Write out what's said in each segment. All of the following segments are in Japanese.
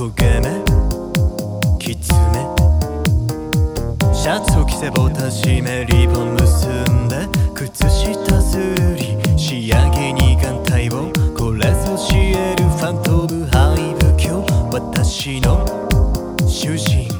キツネシャツを着せボタン締めリボン結んで靴下すり仕上げに眼帯をこれぞシエルファントムハイブ教私の主人。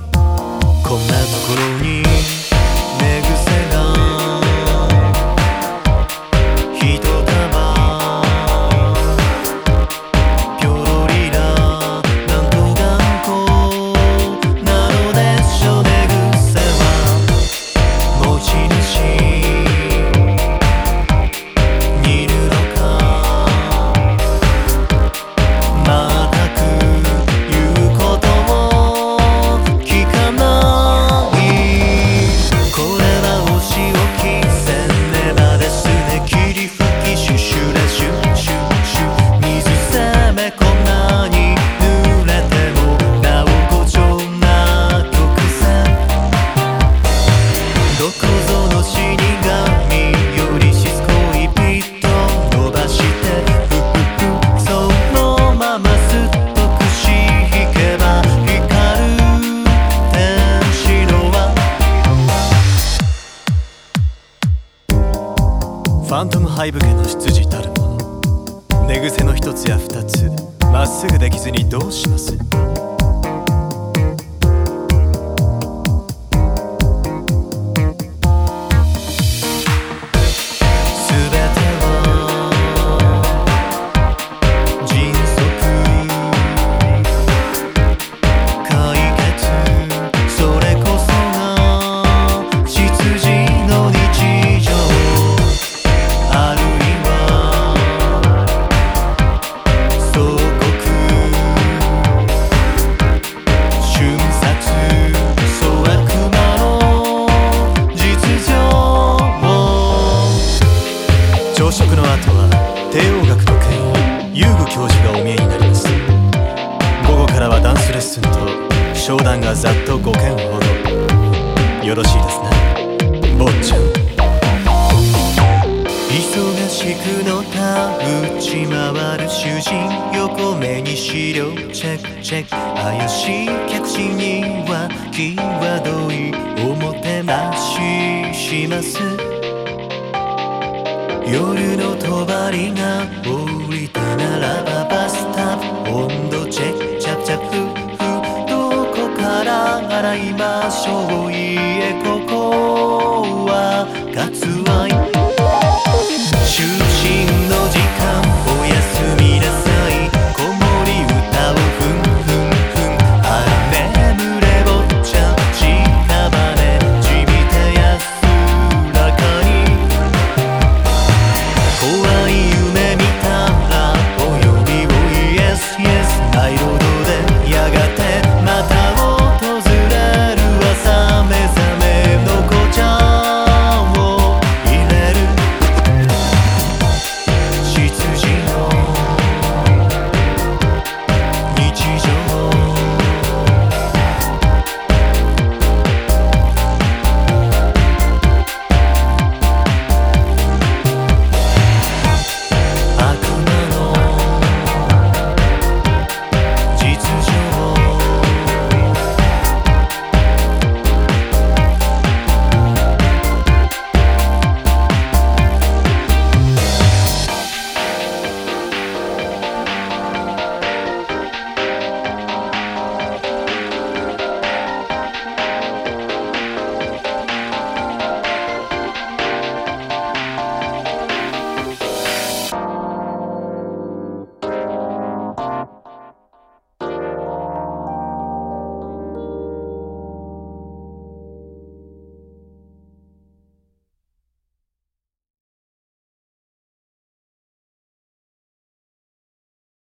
ファントムハイブ家の執事たるもの寝癖の一つや二つまっすぐできずにどうします？朝食の後は帝王学の権威遊具教授がお見えになります午後からはダンスレッスンと商談がざっと5件ほどよろしいですね坊ちゃん忙しくのた打ち回る主人横目に資料チェックチェック怪しい客人には際どいおもてなしします夜の帳が降りたならばバスタブ。温度チェックチャプチャプ。フどこから洗いましょう？いえこ